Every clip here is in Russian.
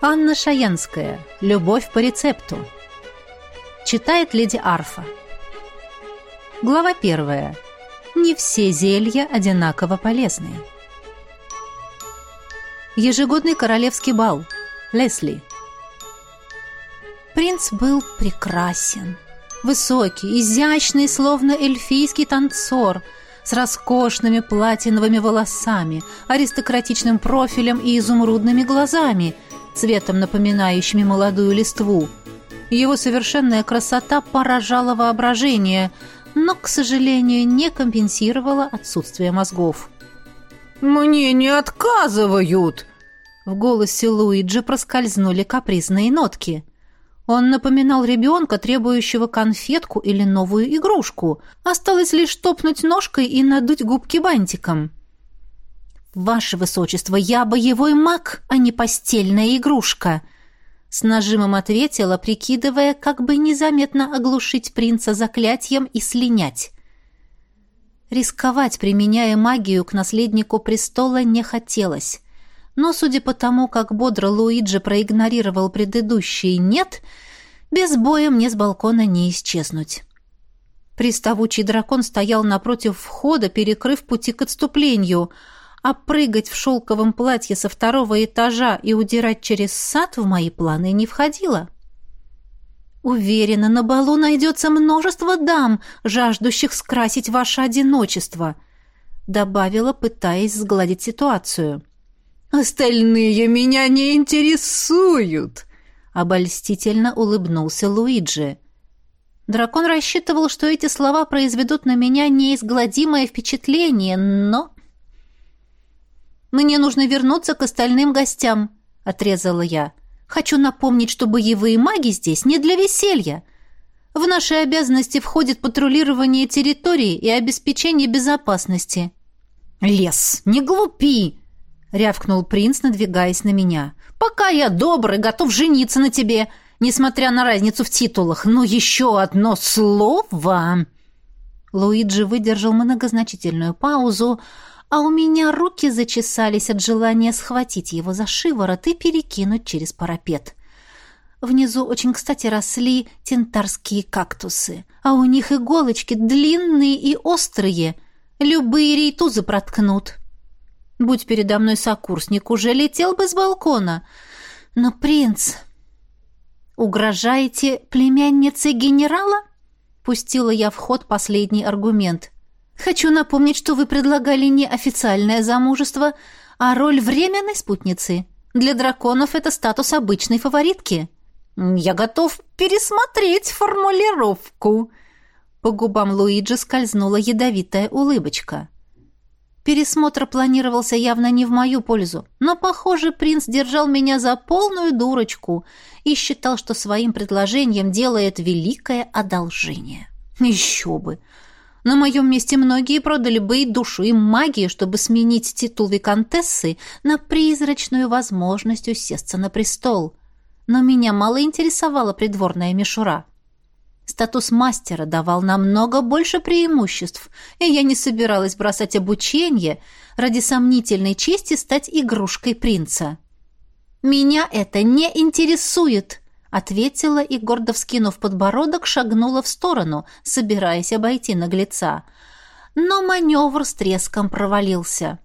Анна Шаянская. Любовь по рецепту. Читает леди Арфа. Глава первая. Не все зелья одинаково полезны. Ежегодный королевский бал. Лесли. Принц был прекрасен. Высокий, изящный, словно эльфийский танцор, с роскошными платиновыми волосами, аристократичным профилем и изумрудными глазами, цветом напоминающими молодую листву. Его совершенная красота поражала воображение, но, к сожалению, не компенсировала отсутствие мозгов. «Мне не отказывают!» В голосе Луиджи проскользнули капризные нотки. Он напоминал ребенка, требующего конфетку или новую игрушку. Осталось лишь топнуть ножкой и надуть губки бантиком. «Ваше высочество, я боевой маг, а не постельная игрушка!» С нажимом ответила, прикидывая, как бы незаметно оглушить принца заклятием и слинять. Рисковать, применяя магию к наследнику престола, не хотелось. Но, судя по тому, как бодро Луиджи проигнорировал предыдущий «нет», без боя мне с балкона не исчезнуть. Приставучий дракон стоял напротив входа, перекрыв пути к отступлению, а прыгать в шелковом платье со второго этажа и удирать через сад в мои планы не входило. Уверена, на балу найдется множество дам, жаждущих скрасить ваше одиночество, добавила, пытаясь сгладить ситуацию. «Остальные меня не интересуют!» — обольстительно улыбнулся Луиджи. Дракон рассчитывал, что эти слова произведут на меня неизгладимое впечатление, но... «Мне нужно вернуться к остальным гостям», — отрезала я. «Хочу напомнить, что боевые маги здесь не для веселья. В наши обязанности входит патрулирование территории и обеспечение безопасности». «Лес, не глупи!» — рявкнул принц, надвигаясь на меня. «Пока я добрый, готов жениться на тебе, несмотря на разницу в титулах. Но еще одно слово!» Луиджи выдержал многозначительную паузу, а у меня руки зачесались от желания схватить его за шиворот и перекинуть через парапет. Внизу очень кстати росли тентарские кактусы, а у них иголочки длинные и острые, любые рейтузы проткнут. Будь передо мной сокурсник, уже летел бы с балкона. Но принц... «Угрожаете племяннице генерала?» Пустила я в ход последний аргумент. «Хочу напомнить, что вы предлагали не официальное замужество, а роль временной спутницы. Для драконов это статус обычной фаворитки». «Я готов пересмотреть формулировку». По губам Луиджи скользнула ядовитая улыбочка. Пересмотр планировался явно не в мою пользу, но, похоже, принц держал меня за полную дурочку и считал, что своим предложением делает великое одолжение. Еще бы! На моем месте многие продали бы и душу, и магию, чтобы сменить титул виконтессы на призрачную возможность усесться на престол. Но меня мало интересовала придворная мишура. Статус мастера давал намного больше преимуществ, и я не собиралась бросать обучение ради сомнительной чести стать игрушкой принца. «Меня это не интересует», — ответила и, гордо вскинув подбородок, шагнула в сторону, собираясь обойти наглеца. Но маневр с треском провалился.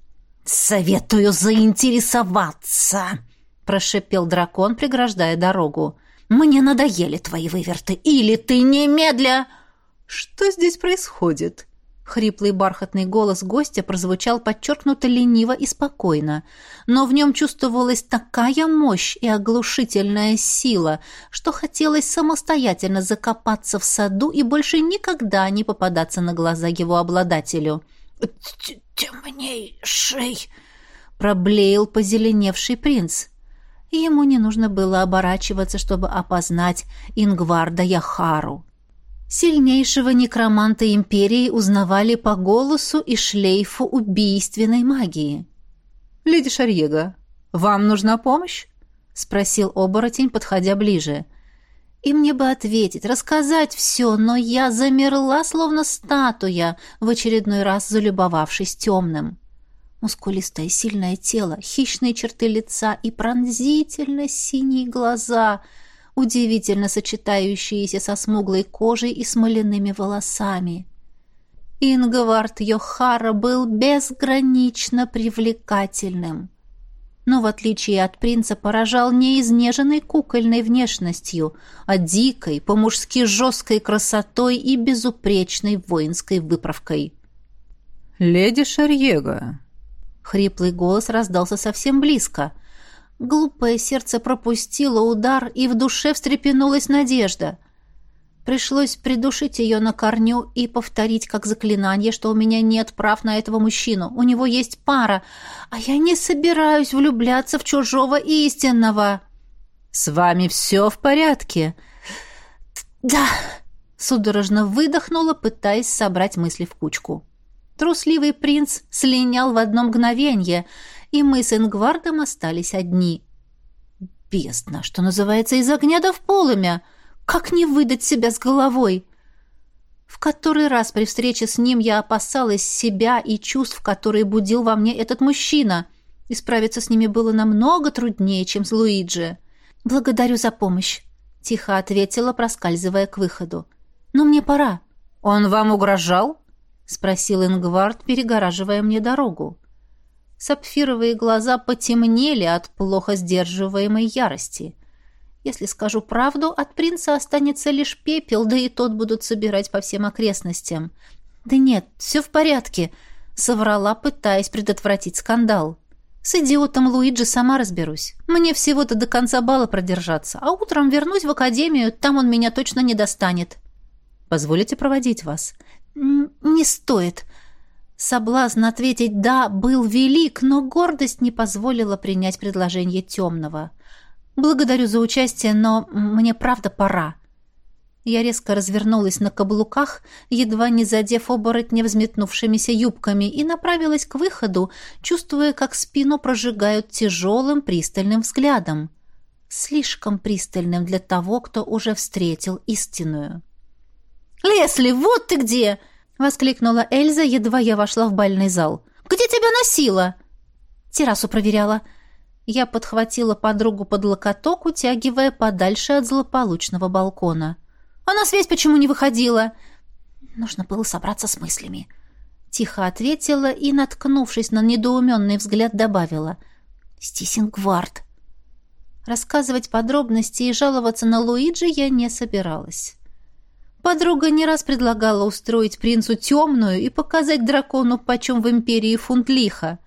«Советую заинтересоваться», — прошипел дракон, преграждая дорогу. Мне надоели твои выверты. Или ты немедля...» «Что здесь происходит?» Хриплый бархатный голос гостя прозвучал подчеркнуто лениво и спокойно, но в нем чувствовалась такая мощь и оглушительная сила, что хотелось самостоятельно закопаться в саду и больше никогда не попадаться на глаза его обладателю. «Темнейший!» — проблеял позеленевший принц ему не нужно было оборачиваться, чтобы опознать Ингварда Яхару. Сильнейшего некроманта империи узнавали по голосу и шлейфу убийственной магии. «Леди Шарьега, вам нужна помощь?» — спросил оборотень, подходя ближе. И мне бы ответить, рассказать все, но я замерла, словно статуя, в очередной раз залюбовавшись темным. Мускулистое сильное тело, хищные черты лица и пронзительно синие глаза, удивительно сочетающиеся со смуглой кожей и смоляными волосами. Ингвард Йохара был безгранично привлекательным но, в отличие от принца, поражал не изнеженной кукольной внешностью, а дикой, по-мужски жесткой красотой и безупречной воинской выправкой. «Леди Шарьега!» Хриплый голос раздался совсем близко. Глупое сердце пропустило удар, и в душе встрепенулась надежда. Пришлось придушить ее на корню и повторить как заклинание, что у меня нет прав на этого мужчину. У него есть пара, а я не собираюсь влюбляться в чужого истинного. «С вами все в порядке?» «Да», — судорожно выдохнула, пытаясь собрать мысли в кучку. Трусливый принц слинял в одно мгновенье, и мы с Ингвардом остались одни. «Бездна, что называется, из огня до в полымя!» Как не выдать себя с головой? В который раз при встрече с ним я опасалась себя и чувств, которые будил во мне этот мужчина. И справиться с ними было намного труднее, чем с Луиджи. «Благодарю за помощь», — тихо ответила, проскальзывая к выходу. «Но мне пора». «Он вам угрожал?» — спросил Ингвард, перегораживая мне дорогу. Сапфировые глаза потемнели от плохо сдерживаемой ярости. Если скажу правду, от принца останется лишь пепел, да и тот будут собирать по всем окрестностям. Да нет, все в порядке, соврала, пытаясь предотвратить скандал. С идиотом Луиджи сама разберусь. Мне всего-то до конца бала продержаться, а утром вернусь в академию, там он меня точно не достанет. Позволите проводить вас? Не стоит. Соблазн ответить «да» был велик, но гордость не позволила принять предложение темного. — «Благодарю за участие, но мне правда пора». Я резко развернулась на каблуках, едва не задев оборотня взметнувшимися юбками, и направилась к выходу, чувствуя, как спину прожигают тяжелым пристальным взглядом. Слишком пристальным для того, кто уже встретил истинную. «Лесли, вот ты где!» — воскликнула Эльза, едва я вошла в бальный зал. «Где тебя носила?» «Террасу проверяла», я подхватила подругу под локоток, утягивая подальше от злополучного балкона. «А на связь почему не выходила?» Нужно было собраться с мыслями. Тихо ответила и, наткнувшись на недоуменный взгляд, добавила. «Стисингвард». Рассказывать подробности и жаловаться на Луиджи я не собиралась. Подруга не раз предлагала устроить принцу темную и показать дракону, почем в империи фунт лиха.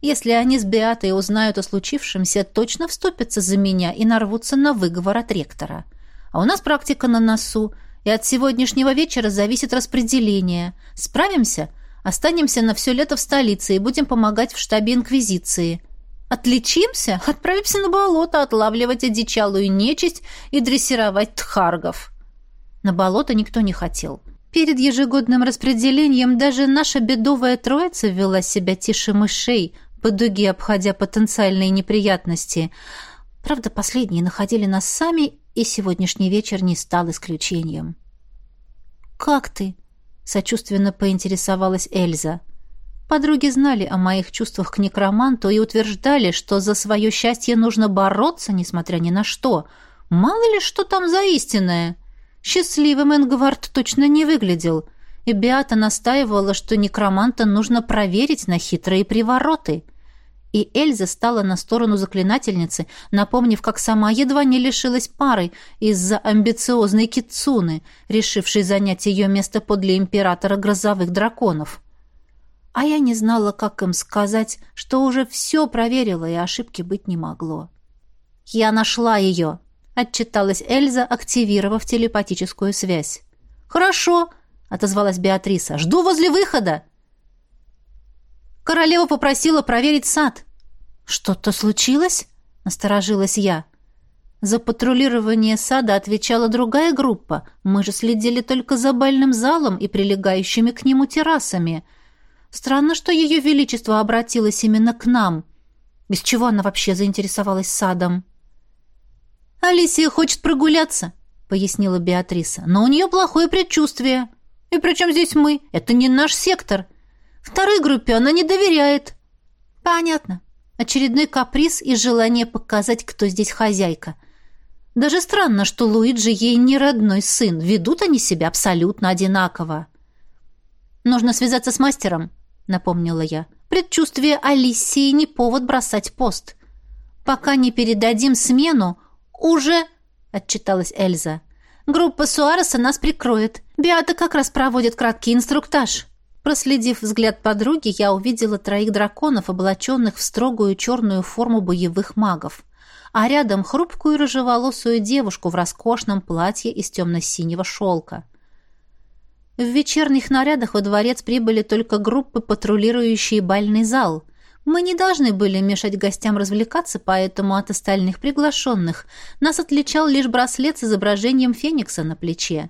Если они с Беатой узнают о случившемся, точно вступятся за меня и нарвутся на выговор от ректора. А у нас практика на носу, и от сегодняшнего вечера зависит распределение. Справимся? Останемся на все лето в столице и будем помогать в штабе Инквизиции. Отличимся? Отправимся на болото отлавливать одичалую нечисть и дрессировать тхаргов. На болото никто не хотел. Перед ежегодным распределением даже наша бедовая троица вела себя тише мышей – по дуге обходя потенциальные неприятности. Правда, последние находили нас сами, и сегодняшний вечер не стал исключением. «Как ты?» — сочувственно поинтересовалась Эльза. Подруги знали о моих чувствах к некроманту и утверждали, что за свое счастье нужно бороться, несмотря ни на что. Мало ли, что там за истинное. Счастливым Энгвард точно не выглядел — и Беата настаивала, что некроманта нужно проверить на хитрые привороты. И Эльза стала на сторону заклинательницы, напомнив, как сама едва не лишилась пары из-за амбициозной кицуны, решившей занять ее место подле императора грозовых драконов. А я не знала, как им сказать, что уже все проверила, и ошибки быть не могло. «Я нашла ее», — отчиталась Эльза, активировав телепатическую связь. «Хорошо», — отозвалась Беатриса. «Жду возле выхода!» Королева попросила проверить сад. «Что-то случилось?» — насторожилась я. За патрулирование сада отвечала другая группа. Мы же следили только за бальным залом и прилегающими к нему террасами. Странно, что ее величество обратилось именно к нам. Из чего она вообще заинтересовалась садом? «Алисия хочет прогуляться», — пояснила Беатриса. «Но у нее плохое предчувствие». «И при чем здесь мы? Это не наш сектор. Второй группе она не доверяет», Понятно. Очередной каприз и желание показать, кто здесь хозяйка. Даже странно, что Луиджи ей не родной сын. Ведут они себя абсолютно одинаково. Нужно связаться с мастером, напомнила я. Предчувствие Алисии не повод бросать пост. Пока не передадим смену, уже, отчиталась Эльза. Группа Суареса нас прикроет. Биата как раз проводит краткий инструктаж. Проследив взгляд подруги, я увидела троих драконов, облаченных в строгую черную форму боевых магов, а рядом хрупкую рыжеволосую девушку в роскошном платье из темно-синего шелка. В вечерних нарядах во дворец прибыли только группы, патрулирующие бальный зал. Мы не должны были мешать гостям развлекаться, поэтому от остальных приглашенных нас отличал лишь браслет с изображением феникса на плече.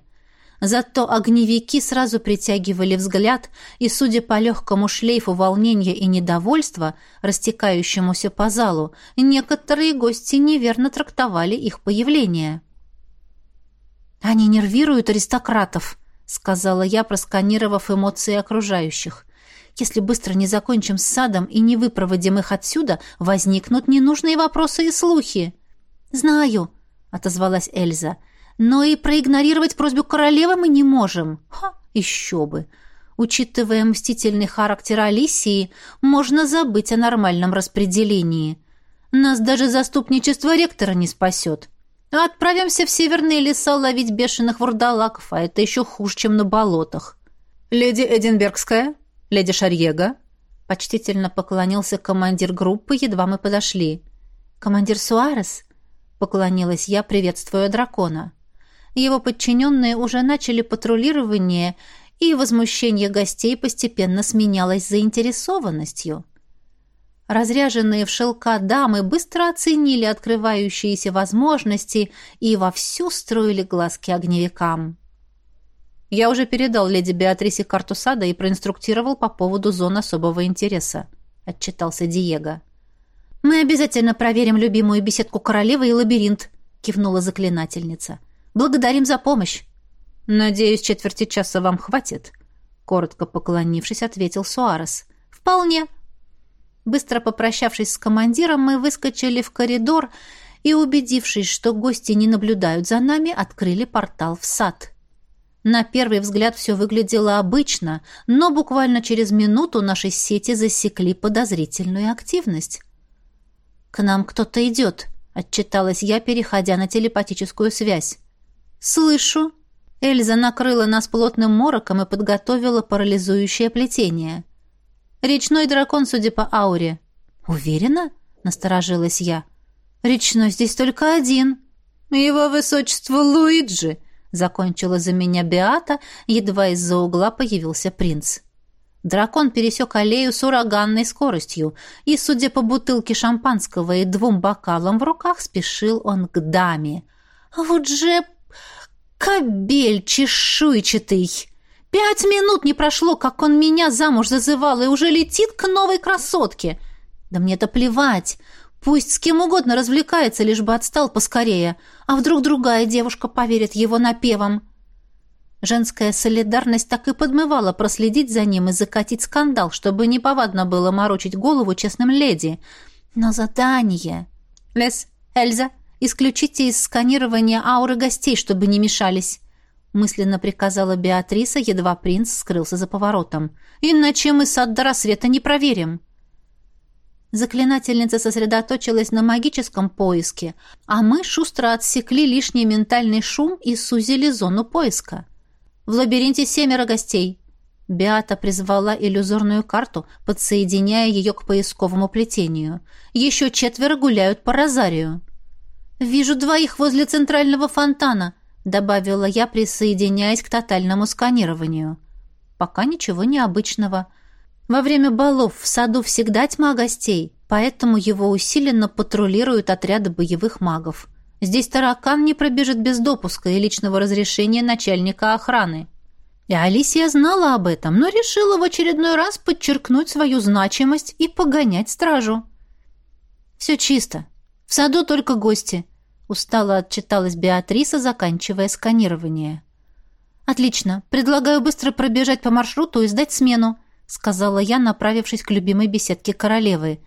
Зато огневики сразу притягивали взгляд, и, судя по легкому шлейфу волнения и недовольства, растекающемуся по залу, некоторые гости неверно трактовали их появление. «Они нервируют аристократов», — сказала я, просканировав эмоции окружающих. «Если быстро не закончим с садом и не выпроводим их отсюда, возникнут ненужные вопросы и слухи». «Знаю», — отозвалась Эльза, — но и проигнорировать просьбу королевы мы не можем. Ха, еще бы. Учитывая мстительный характер Алисии, можно забыть о нормальном распределении. Нас даже заступничество ректора не спасет. Отправимся в северные леса ловить бешеных вурдалаков, а это еще хуже, чем на болотах. «Леди Эдинбергская? Леди Шарьега?» Почтительно поклонился командир группы, едва мы подошли. «Командир Суарес?» — поклонилась я, приветствуя дракона. Его подчиненные уже начали патрулирование, и возмущение гостей постепенно сменялось заинтересованностью. Разряженные в шелка дамы быстро оценили открывающиеся возможности и вовсю строили глазки огневикам. «Я уже передал леди Беатрисе карту сада и проинструктировал по поводу зон особого интереса», — отчитался Диего. «Мы обязательно проверим любимую беседку королевы и лабиринт», — кивнула заклинательница. Благодарим за помощь. Надеюсь, четверти часа вам хватит, коротко поклонившись, ответил Суарес. Вполне. Быстро попрощавшись с командиром, мы выскочили в коридор и, убедившись, что гости не наблюдают за нами, открыли портал в сад. На первый взгляд все выглядело обычно, но буквально через минуту наши сети засекли подозрительную активность. «К нам кто-то идет», — отчиталась я, переходя на телепатическую связь. «Слышу». Эльза накрыла нас плотным мороком и подготовила парализующее плетение. «Речной дракон, судя по ауре». «Уверена?» — насторожилась я. «Речной здесь только один». «Его высочество Луиджи», — закончила за меня Беата, едва из-за угла появился принц. Дракон пересек аллею с ураганной скоростью, и, судя по бутылке шампанского и двум бокалам в руках, спешил он к даме. «А «Вот же Кобель чешуйчатый! Пять минут не прошло, как он меня замуж зазывал, и уже летит к новой красотке. Да мне-то плевать. Пусть с кем угодно развлекается, лишь бы отстал поскорее. А вдруг другая девушка поверит его напевам? Женская солидарность так и подмывала проследить за ним и закатить скандал, чтобы неповадно было морочить голову честным леди. Но задание... Лес, Эльза, Исключите из сканирования ауры гостей, чтобы не мешались», — мысленно приказала Беатриса, едва принц скрылся за поворотом. «Иначе мы сад до рассвета не проверим». Заклинательница сосредоточилась на магическом поиске, а мы шустро отсекли лишний ментальный шум и сузили зону поиска. В лабиринте семеро гостей. Беата призвала иллюзорную карту, подсоединяя ее к поисковому плетению. Еще четверо гуляют по розарию. «Вижу двоих возле центрального фонтана», — добавила я, присоединяясь к тотальному сканированию. «Пока ничего необычного. Во время балов в саду всегда тьма гостей, поэтому его усиленно патрулируют отряды боевых магов. Здесь таракан не пробежит без допуска и личного разрешения начальника охраны». И Алисия знала об этом, но решила в очередной раз подчеркнуть свою значимость и погонять стражу. «Все чисто», «В саду только гости», — устало отчиталась Беатриса, заканчивая сканирование. «Отлично. Предлагаю быстро пробежать по маршруту и сдать смену», сказала я, направившись к любимой беседке королевы.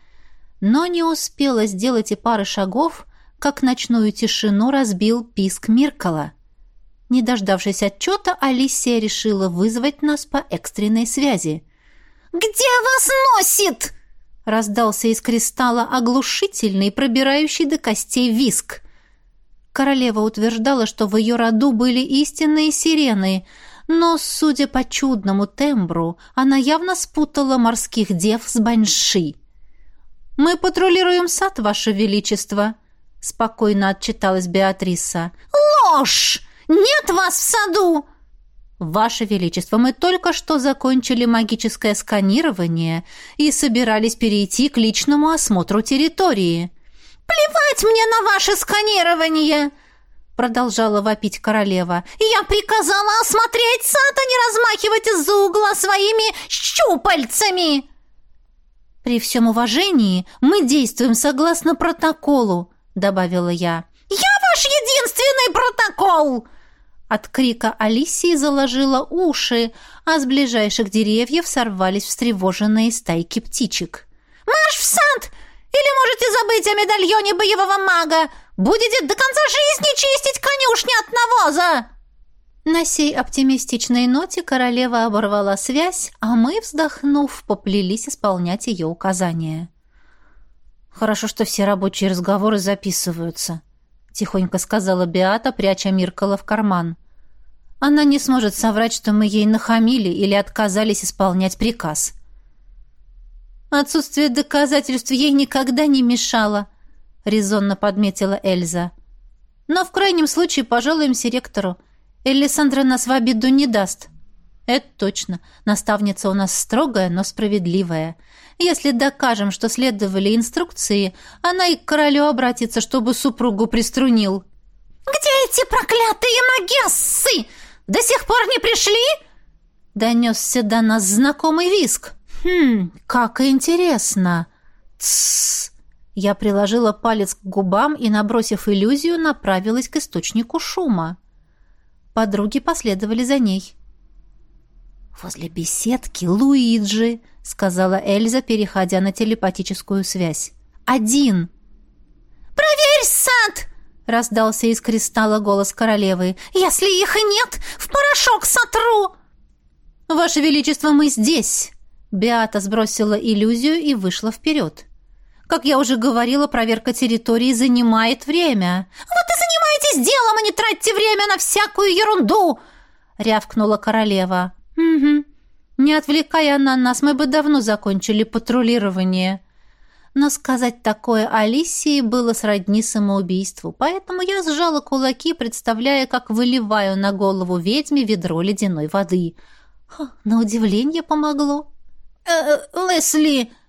Но не успела сделать и пары шагов, как ночную тишину разбил писк Миркала. Не дождавшись отчета, Алисия решила вызвать нас по экстренной связи. «Где вас носит?» Раздался из кристалла оглушительный, пробирающий до костей виск. Королева утверждала, что в ее роду были истинные сирены, но, судя по чудному тембру, она явно спутала морских дев с баньши. «Мы патрулируем сад, Ваше Величество», — спокойно отчиталась Беатриса. «Ложь! Нет вас в саду!» «Ваше Величество, мы только что закончили магическое сканирование и собирались перейти к личному осмотру территории». «Плевать мне на ваше сканирование!» Продолжала вопить королева. «Я приказала осмотреть сад, а не размахивать из-за угла своими щупальцами!» «При всем уважении мы действуем согласно протоколу», — добавила я. «Я ваш единственный протокол!» От крика Алисии заложила уши, а с ближайших деревьев сорвались встревоженные стайки птичек. «Марш в сад! Или можете забыть о медальоне боевого мага? Будете до конца жизни чистить конюшни от навоза!» На сей оптимистичной ноте королева оборвала связь, а мы, вздохнув, поплелись исполнять ее указания. «Хорошо, что все рабочие разговоры записываются», — тихонько сказала Беата, пряча Миркала в карман. Она не сможет соврать, что мы ей нахамили или отказались исполнять приказ. Отсутствие доказательств ей никогда не мешало, резонно подметила Эльза. Но в крайнем случае пожалуемся ректору. Элисандра нас в обиду не даст. Это точно. Наставница у нас строгая, но справедливая. Если докажем, что следовали инструкции, она и к королю обратится, чтобы супругу приструнил. «Где эти проклятые магессы?» До сих пор не пришли?» Донесся до нас знакомый виск. «Хм, как интересно!» «Тссс!» Я приложила палец к губам и, набросив иллюзию, направилась к источнику шума. Подруги последовали за ней. «Возле беседки Луиджи», — сказала Эльза, переходя на телепатическую связь. «Один!» «Проверь сад!» раздался из кристалла голос королевы. «Если их нет, в порошок сотру!» «Ваше Величество, мы здесь!» Беата сбросила иллюзию и вышла вперед. «Как я уже говорила, проверка территории занимает время». «Вот и занимайтесь делом, а не тратьте время на всякую ерунду!» рявкнула королева. «Угу. Не отвлекая на нас, мы бы давно закончили патрулирование», но сказать такое Алисии было сродни самоубийству, поэтому я сжала кулаки, представляя, как выливаю на голову ведьме ведро ледяной воды. Ха, на удивление помогло. «Э, -э «Лесли!» —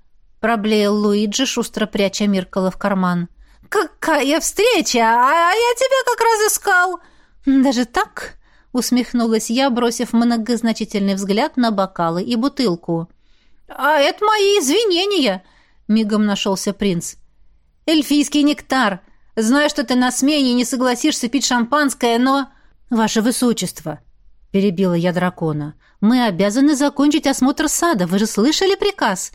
проблеял Луиджи, шустро пряча Миркала в карман. «Какая встреча! А я тебя как раз искал!» «Даже так?» — усмехнулась я, бросив многозначительный взгляд на бокалы и бутылку. «А это мои извинения!» мигом нашелся принц. «Эльфийский нектар! Знаю, что ты на смене и не согласишься пить шампанское, но...» «Ваше высочество!» — перебила я дракона. «Мы обязаны закончить осмотр сада. Вы же слышали приказ?»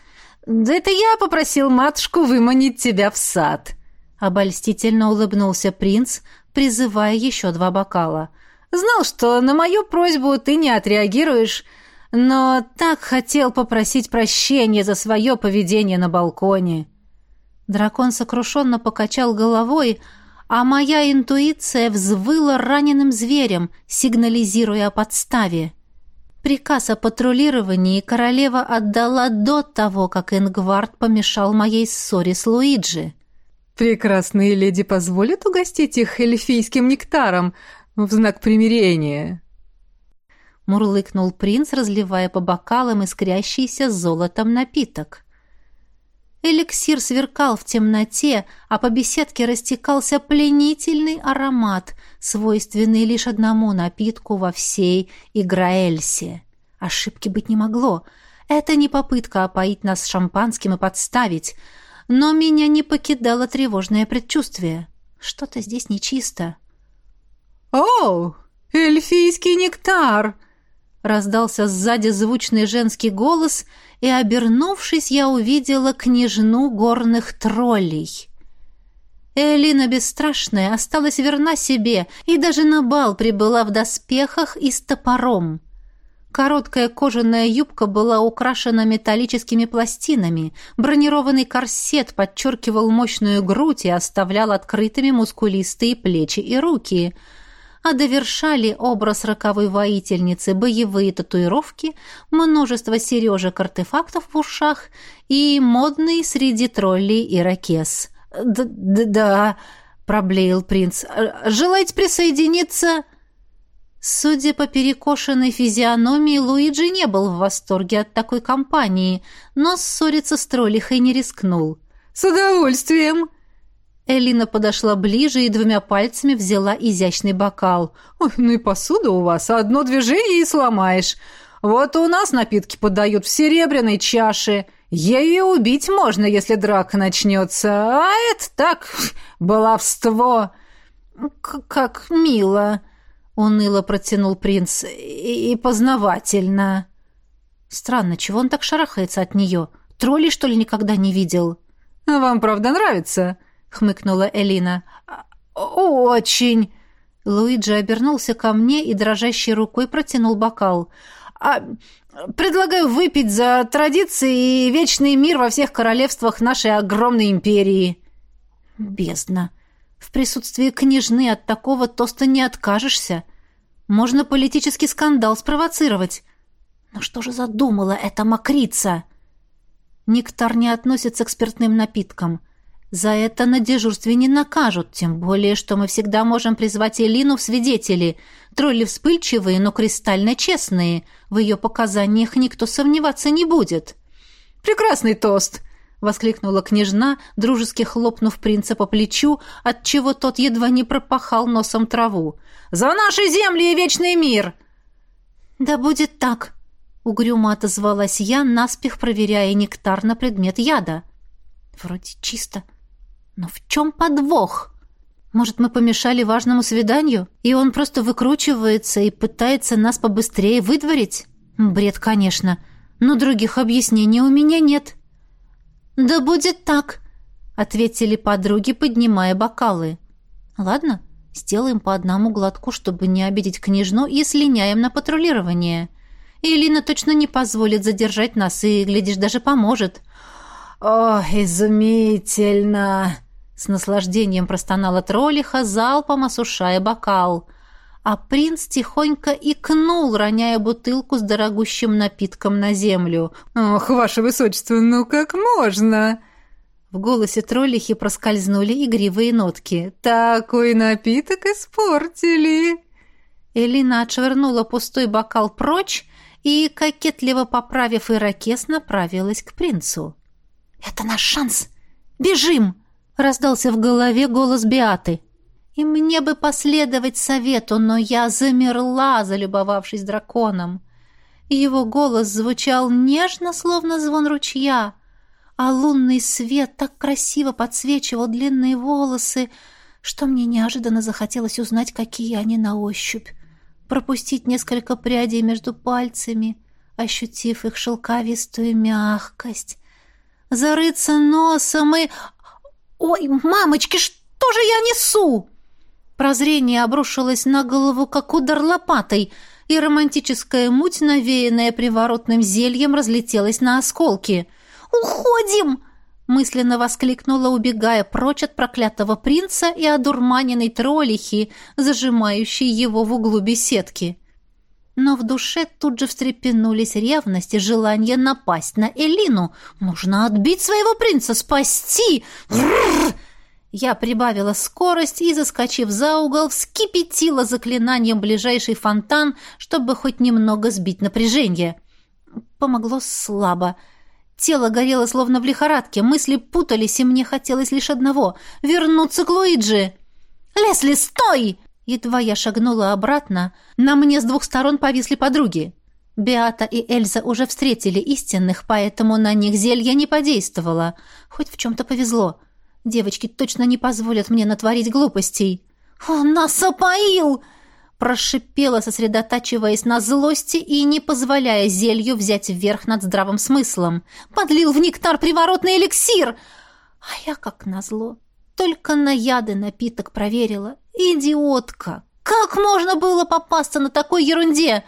«Да это я попросил матушку выманить тебя в сад!» Обольстительно улыбнулся принц, призывая еще два бокала. «Знал, что на мою просьбу ты не отреагируешь, но так хотел попросить прощения за свое поведение на балконе». Дракон сокрушенно покачал головой, а моя интуиция взвыла раненым зверем, сигнализируя о подставе. Приказ о патрулировании королева отдала до того, как Ингвард помешал моей ссоре с Луиджи. «Прекрасные леди позволят угостить их эльфийским нектаром в знак примирения?» мурлыкнул принц, разливая по бокалам искрящийся золотом напиток. Эликсир сверкал в темноте, а по беседке растекался пленительный аромат, свойственный лишь одному напитку во всей Играэльсе. Ошибки быть не могло. Это не попытка опоить нас шампанским и подставить, но меня не покидало тревожное предчувствие. Что-то здесь нечисто. «О, эльфийский нектар!» Раздался сзади звучный женский голос, и, обернувшись, я увидела княжну горных троллей. Элина Бесстрашная осталась верна себе и даже на бал прибыла в доспехах и с топором. Короткая кожаная юбка была украшена металлическими пластинами, бронированный корсет подчеркивал мощную грудь и оставлял открытыми мускулистые плечи и руки — а довершали образ роковой воительницы боевые татуировки, множество сережек-артефактов в ушах и модный среди троллей ирокез. «Да-да», — проблеял принц, — «желаете присоединиться?» Судя по перекошенной физиономии, Луиджи не был в восторге от такой компании, но ссориться с троллихой не рискнул. «С удовольствием!» Элина подошла ближе и двумя пальцами взяла изящный бокал. «Ой, ну и посуда у вас, одно движение и сломаешь. Вот у нас напитки подают в серебряной чаше. Ею убить можно, если драка начнется, а это так, баловство». «Как мило!» — уныло протянул принц. «И, и познавательно». «Странно, чего он так шарахается от нее? Тролли, что ли, никогда не видел?» «Вам, правда, нравится?» — хмыкнула Элина. «Очень!» Луиджи обернулся ко мне и дрожащей рукой протянул бокал. «А предлагаю выпить за традиции и вечный мир во всех королевствах нашей огромной империи». «Бездна! В присутствии княжны от такого тоста не откажешься. Можно политический скандал спровоцировать. Но что же задумала эта мокрица?» Нектар не относится к спиртным напиткам. За это на дежурстве не накажут, тем более, что мы всегда можем призвать Элину в свидетели. Тролли вспыльчивые, но кристально честные. В ее показаниях никто сомневаться не будет. «Прекрасный тост!» — воскликнула княжна, дружески хлопнув принца по плечу, отчего тот едва не пропахал носом траву. «За наши земли и вечный мир!» «Да будет так!» — угрюмо отозвалась я, наспех проверяя нектар на предмет яда. «Вроде чисто». Но в чем подвох? Может, мы помешали важному свиданию, и он просто выкручивается и пытается нас побыстрее выдворить? Бред, конечно, но других объяснений у меня нет. Да будет так, ответили подруги, поднимая бокалы. Ладно, сделаем по одному глотку, чтобы не обидеть княжну, и слиняем на патрулирование. Элина точно не позволит задержать нас и, глядишь, даже поможет. «О, изумительно!» С наслаждением простонала троллиха, залпом осушая бокал. А принц тихонько икнул, роняя бутылку с дорогущим напитком на землю. «Ох, ваше высочество, ну как можно?» В голосе троллихи проскользнули игривые нотки. «Такой напиток испортили!» Элина отшвырнула пустой бокал прочь и, кокетливо поправив ирокез, направилась к принцу. «Это наш шанс! Бежим!» Раздался в голове голос Биаты. И мне бы последовать совету, но я замерла, залюбовавшись драконом. Его голос звучал нежно, словно звон ручья, а лунный свет так красиво подсвечивал длинные волосы, что мне неожиданно захотелось узнать, какие они на ощупь, пропустить несколько прядей между пальцами, ощутив их шелковистую мягкость, зарыться носом и... «Ой, мамочки, что же я несу?» Прозрение обрушилось на голову, как удар лопатой, и романтическая муть, навеянная приворотным зельем, разлетелась на осколки. «Уходим!» — мысленно воскликнула, убегая прочь от проклятого принца и одурманенной троллихи, зажимающей его в углу беседки. Но в душе тут же встрепенулись ревность и желание напасть на Элину. Нужно отбить своего принца, спасти! Я прибавила скорость и, заскочив за угол, вскипятила заклинанием ближайший фонтан, чтобы хоть немного сбить напряжение. Помогло слабо. Тело горело словно в лихорадке, мысли путались, и мне хотелось лишь одного — вернуться к Луиджи. «Лесли, стой!» Едва я шагнула обратно, на мне с двух сторон повисли подруги. Беата и Эльза уже встретили истинных, поэтому на них зелье не подействовало. Хоть в чем-то повезло. Девочки точно не позволят мне натворить глупостей. «Он нас опоил!» прошипела, сосредотачиваясь на злости и не позволяя зелью взять вверх над здравым смыслом. «Подлил в нектар приворотный эликсир!» А я, как назло, только на яды напиток проверила. Идиотка! Как можно было попасться на такой ерунде?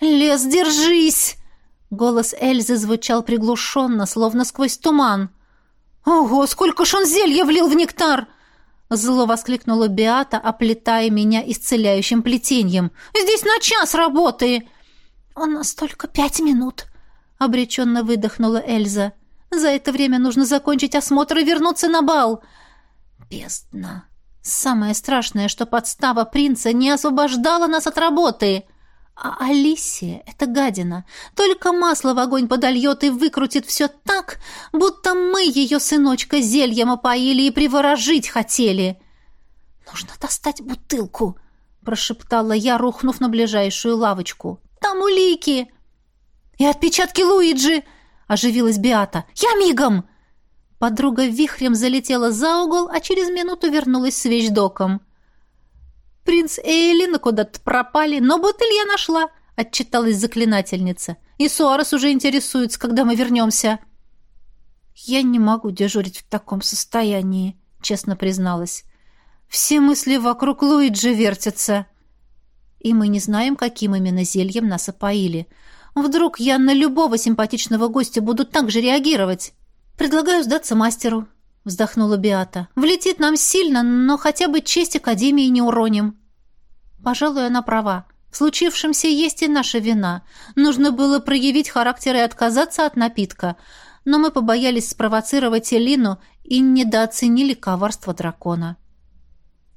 «Лес, держись!» Голос Эльзы звучал приглушенно, словно сквозь туман. «Ого, сколько ж он зелья влил в нектар!» Зло воскликнула Биата, оплетая меня исцеляющим плетением. «Здесь на час работы!» «У нас только пять минут», — обреченно выдохнула Эльза. «За это время нужно закончить осмотр и вернуться на бал». «Бездна! Самое страшное, что подстава принца не освобождала нас от работы!» А Алисия — это гадина. Только масло в огонь подольет и выкрутит все так, будто мы ее сыночка зельем опоили и приворожить хотели. «Нужно достать бутылку», — прошептала я, рухнув на ближайшую лавочку. «Там улики!» «И отпечатки Луиджи!» — оживилась Биата. «Я мигом!» Подруга вихрем залетела за угол, а через минуту вернулась с вещдоком. Принц и Элина куда-то пропали, но бутыль я нашла, отчиталась заклинательница. И Суарес уже интересуется, когда мы вернемся. Я не могу дежурить в таком состоянии, честно призналась. Все мысли вокруг Луиджи вертятся. И мы не знаем, каким именно зельем нас опоили. Вдруг я на любого симпатичного гостя буду так же реагировать. Предлагаю сдаться мастеру, — вздохнула Биата. «Влетит нам сильно, но хотя бы честь Академии не уроним». Пожалуй, она права. В случившемся есть и наша вина. Нужно было проявить характер и отказаться от напитка. Но мы побоялись спровоцировать Элину и недооценили коварство дракона.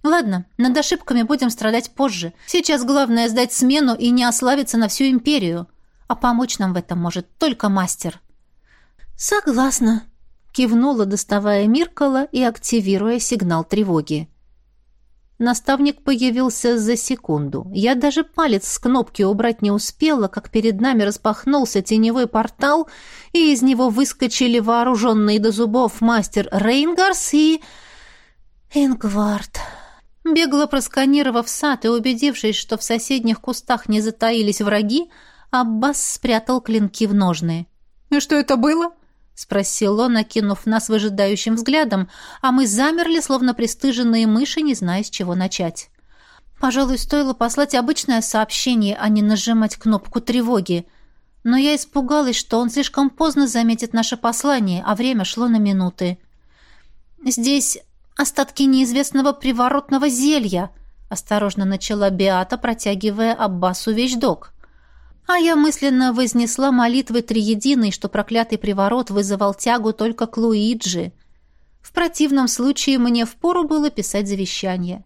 Ладно, над ошибками будем страдать позже. Сейчас главное сдать смену и не ославиться на всю империю. А помочь нам в этом может только мастер. Согласна, кивнула, доставая Миркала и активируя сигнал тревоги. Наставник появился за секунду. Я даже палец с кнопки убрать не успела, как перед нами распахнулся теневой портал, и из него выскочили вооруженные до зубов мастер Рейнгарс и... Ингвард. Бегло просканировав сад и убедившись, что в соседних кустах не затаились враги, Аббас спрятал клинки в ножны. «И что это было?» — спросил он, накинув нас выжидающим взглядом, а мы замерли, словно пристыженные мыши, не зная, с чего начать. Пожалуй, стоило послать обычное сообщение, а не нажимать кнопку тревоги. Но я испугалась, что он слишком поздно заметит наше послание, а время шло на минуты. «Здесь остатки неизвестного приворотного зелья», — осторожно начала Беата, протягивая Аббасу вещдок. А я мысленно вознесла молитвы Триединой, что проклятый приворот вызывал тягу только к Луиджи. В противном случае мне впору было писать завещание.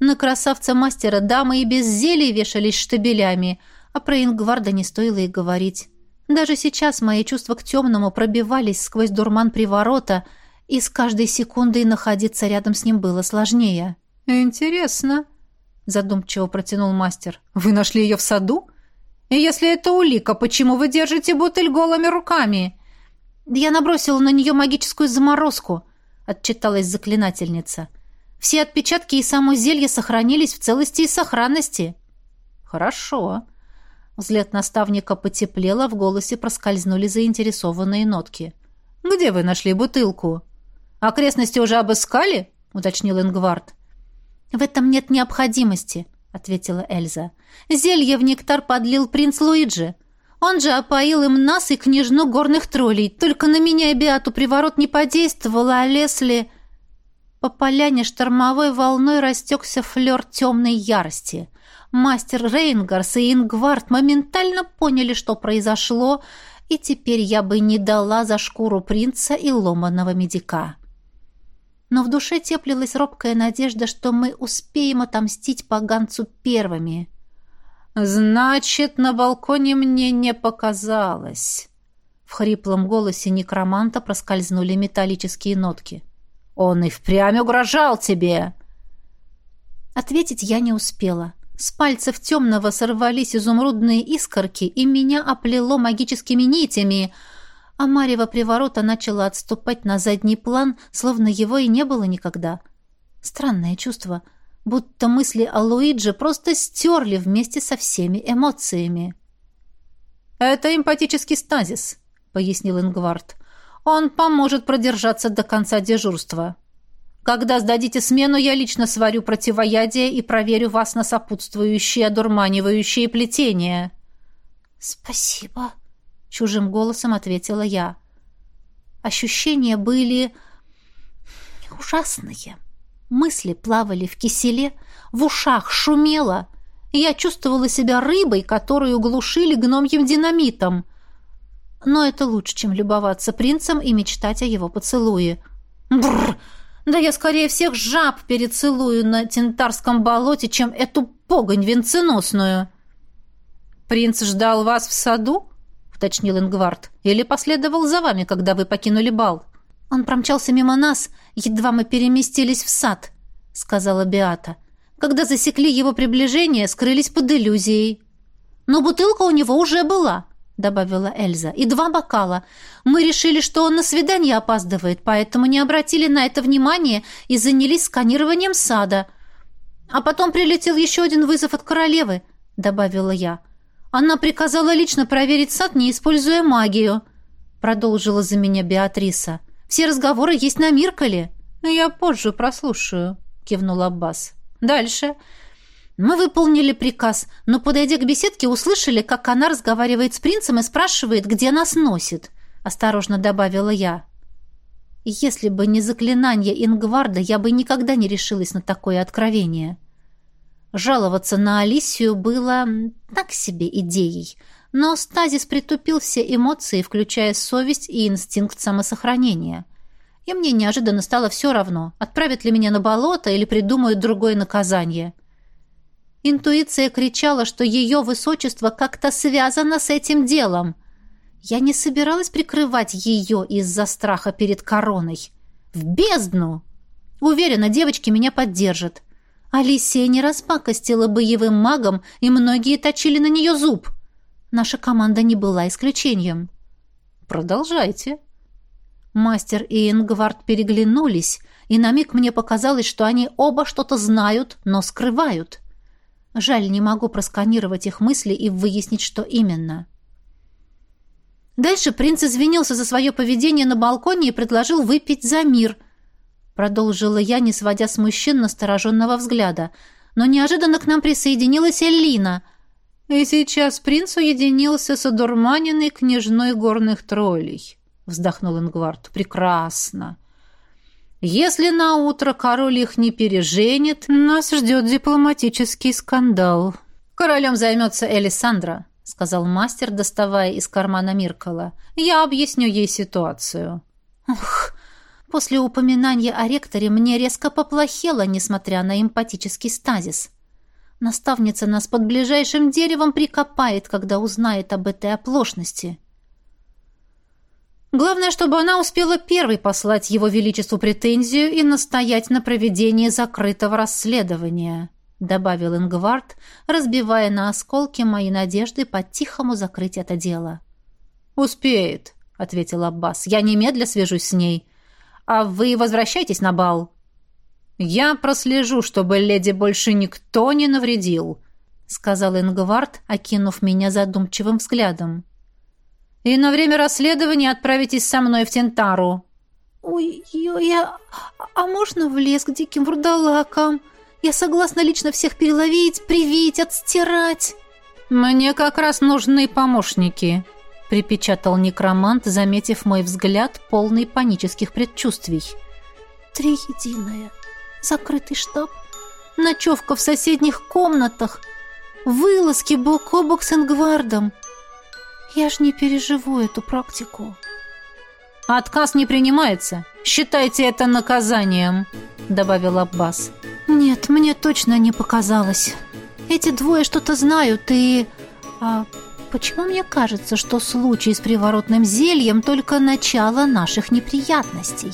На красавца-мастера дамы и без зелий вешались штабелями, а про Ингварда не стоило и говорить. Даже сейчас мои чувства к темному пробивались сквозь дурман приворота, и с каждой секундой находиться рядом с ним было сложнее. «Интересно», — задумчиво протянул мастер. «Вы нашли ее в саду?» Если это улика, почему вы держите бутыль голыми руками?» «Я набросила на нее магическую заморозку», — отчиталась заклинательница. «Все отпечатки и само зелье сохранились в целости и сохранности». «Хорошо». Взгляд наставника потеплело, в голосе проскользнули заинтересованные нотки. «Где вы нашли бутылку?» «Окрестности уже обыскали?» — уточнил Ингвард. «В этом нет необходимости», — ответила Эльза. «Зелье в нектар подлил принц Луиджи. Он же опоил им нас и княжну горных троллей. Только на меня и Беату приворот не подействовал, а Лесли...» По поляне штормовой волной растекся флер темной ярости. Мастер Рейнгарс и Ингвард моментально поняли, что произошло, и теперь я бы не дала за шкуру принца и ломаного медика но в душе теплилась робкая надежда, что мы успеем отомстить поганцу первыми. «Значит, на балконе мне не показалось». В хриплом голосе некроманта проскользнули металлические нотки. «Он и впрямь угрожал тебе!» Ответить я не успела. С пальцев темного сорвались изумрудные искорки, и меня оплело магическими нитями — а Марьева приворота начала отступать на задний план, словно его и не было никогда. Странное чувство, будто мысли о Луидже просто стерли вместе со всеми эмоциями. «Это эмпатический стазис», — пояснил Ингвард. «Он поможет продержаться до конца дежурства. Когда сдадите смену, я лично сварю противоядие и проверю вас на сопутствующие одурманивающие плетения». «Спасибо», — чужим голосом ответила я. Ощущения были ужасные. Мысли плавали в киселе, в ушах шумело. Я чувствовала себя рыбой, которую глушили гномьим динамитом. Но это лучше, чем любоваться принцем и мечтать о его поцелуе. Бррр! Да я скорее всех жаб перецелую на Тентарском болоте, чем эту погонь венценосную. «Принц ждал вас в саду?» — уточнил Ингвард. «Или последовал за вами, когда вы покинули бал?» «Он промчался мимо нас, едва мы переместились в сад», — сказала Беата. «Когда засекли его приближение, скрылись под иллюзией». «Но бутылка у него уже была», — добавила Эльза, — «и два бокала. Мы решили, что он на свидание опаздывает, поэтому не обратили на это внимания и занялись сканированием сада». «А потом прилетел еще один вызов от королевы», — добавила я. Она приказала лично проверить сад, не используя магию», — продолжила за меня Беатриса. «Все разговоры есть на Миркале». «Я позже прослушаю», — кивнул Аббас. «Дальше». Мы выполнили приказ, но, подойдя к беседке, услышали, как она разговаривает с принцем и спрашивает, где нас носит, — осторожно добавила я. Если бы не заклинание Ингварда, я бы никогда не решилась на такое откровение. — Жаловаться на Алисию было так себе идеей, но стазис притупил все эмоции, включая совесть и инстинкт самосохранения. И мне неожиданно стало все равно, отправят ли меня на болото или придумают другое наказание. Интуиция кричала, что ее высочество как-то связано с этим делом. Я не собиралась прикрывать ее из-за страха перед короной. В бездну! Уверена, девочки меня поддержат. Алисия не распакостила боевым магом, и многие точили на нее зуб. Наша команда не была исключением. «Продолжайте». Мастер и Ингвард переглянулись, и на миг мне показалось, что они оба что-то знают, но скрывают. Жаль, не могу просканировать их мысли и выяснить, что именно. Дальше принц извинился за свое поведение на балконе и предложил выпить за мир — продолжила я, не сводя с мужчин настороженного взгляда. Но неожиданно к нам присоединилась Эллина. И сейчас принц уединился с одурманенной княжной горных троллей, вздохнул Ингвард. Прекрасно. Если на утро король их не переженит, нас ждет дипломатический скандал. Королем займется Элисандра, сказал мастер, доставая из кармана Миркала. Я объясню ей ситуацию. Ух, После упоминания о ректоре мне резко поплохело, несмотря на эмпатический стазис. Наставница нас под ближайшим деревом прикопает, когда узнает об этой оплошности. Главное, чтобы она успела первой послать его величеству претензию и настоять на проведении закрытого расследования, добавил Ингвард, разбивая на осколки мои надежды по-тихому закрыть это дело. «Успеет», — ответил Аббас. «Я немедля свяжусь с ней а вы возвращайтесь на бал. Я прослежу, чтобы леди больше никто не навредил, сказал Ингвард, окинув меня задумчивым взглядом. И на время расследования отправитесь со мной в Тентару. Ой, я... А можно в лес к диким вурдалакам? Я согласна лично всех переловить, привить, отстирать. Мне как раз нужны помощники, припечатал некромант, заметив мой взгляд, полный панических предчувствий. Три единое. Закрытый штаб. Ночевка в соседних комнатах. Вылазки бок о бок с Ингвардом. Я ж не переживу эту практику. «Отказ не принимается. Считайте это наказанием», — добавил Аббас. «Нет, мне точно не показалось. Эти двое что-то знают и... А Почему мне кажется, что случай с приворотным зельем только начало наших неприятностей?»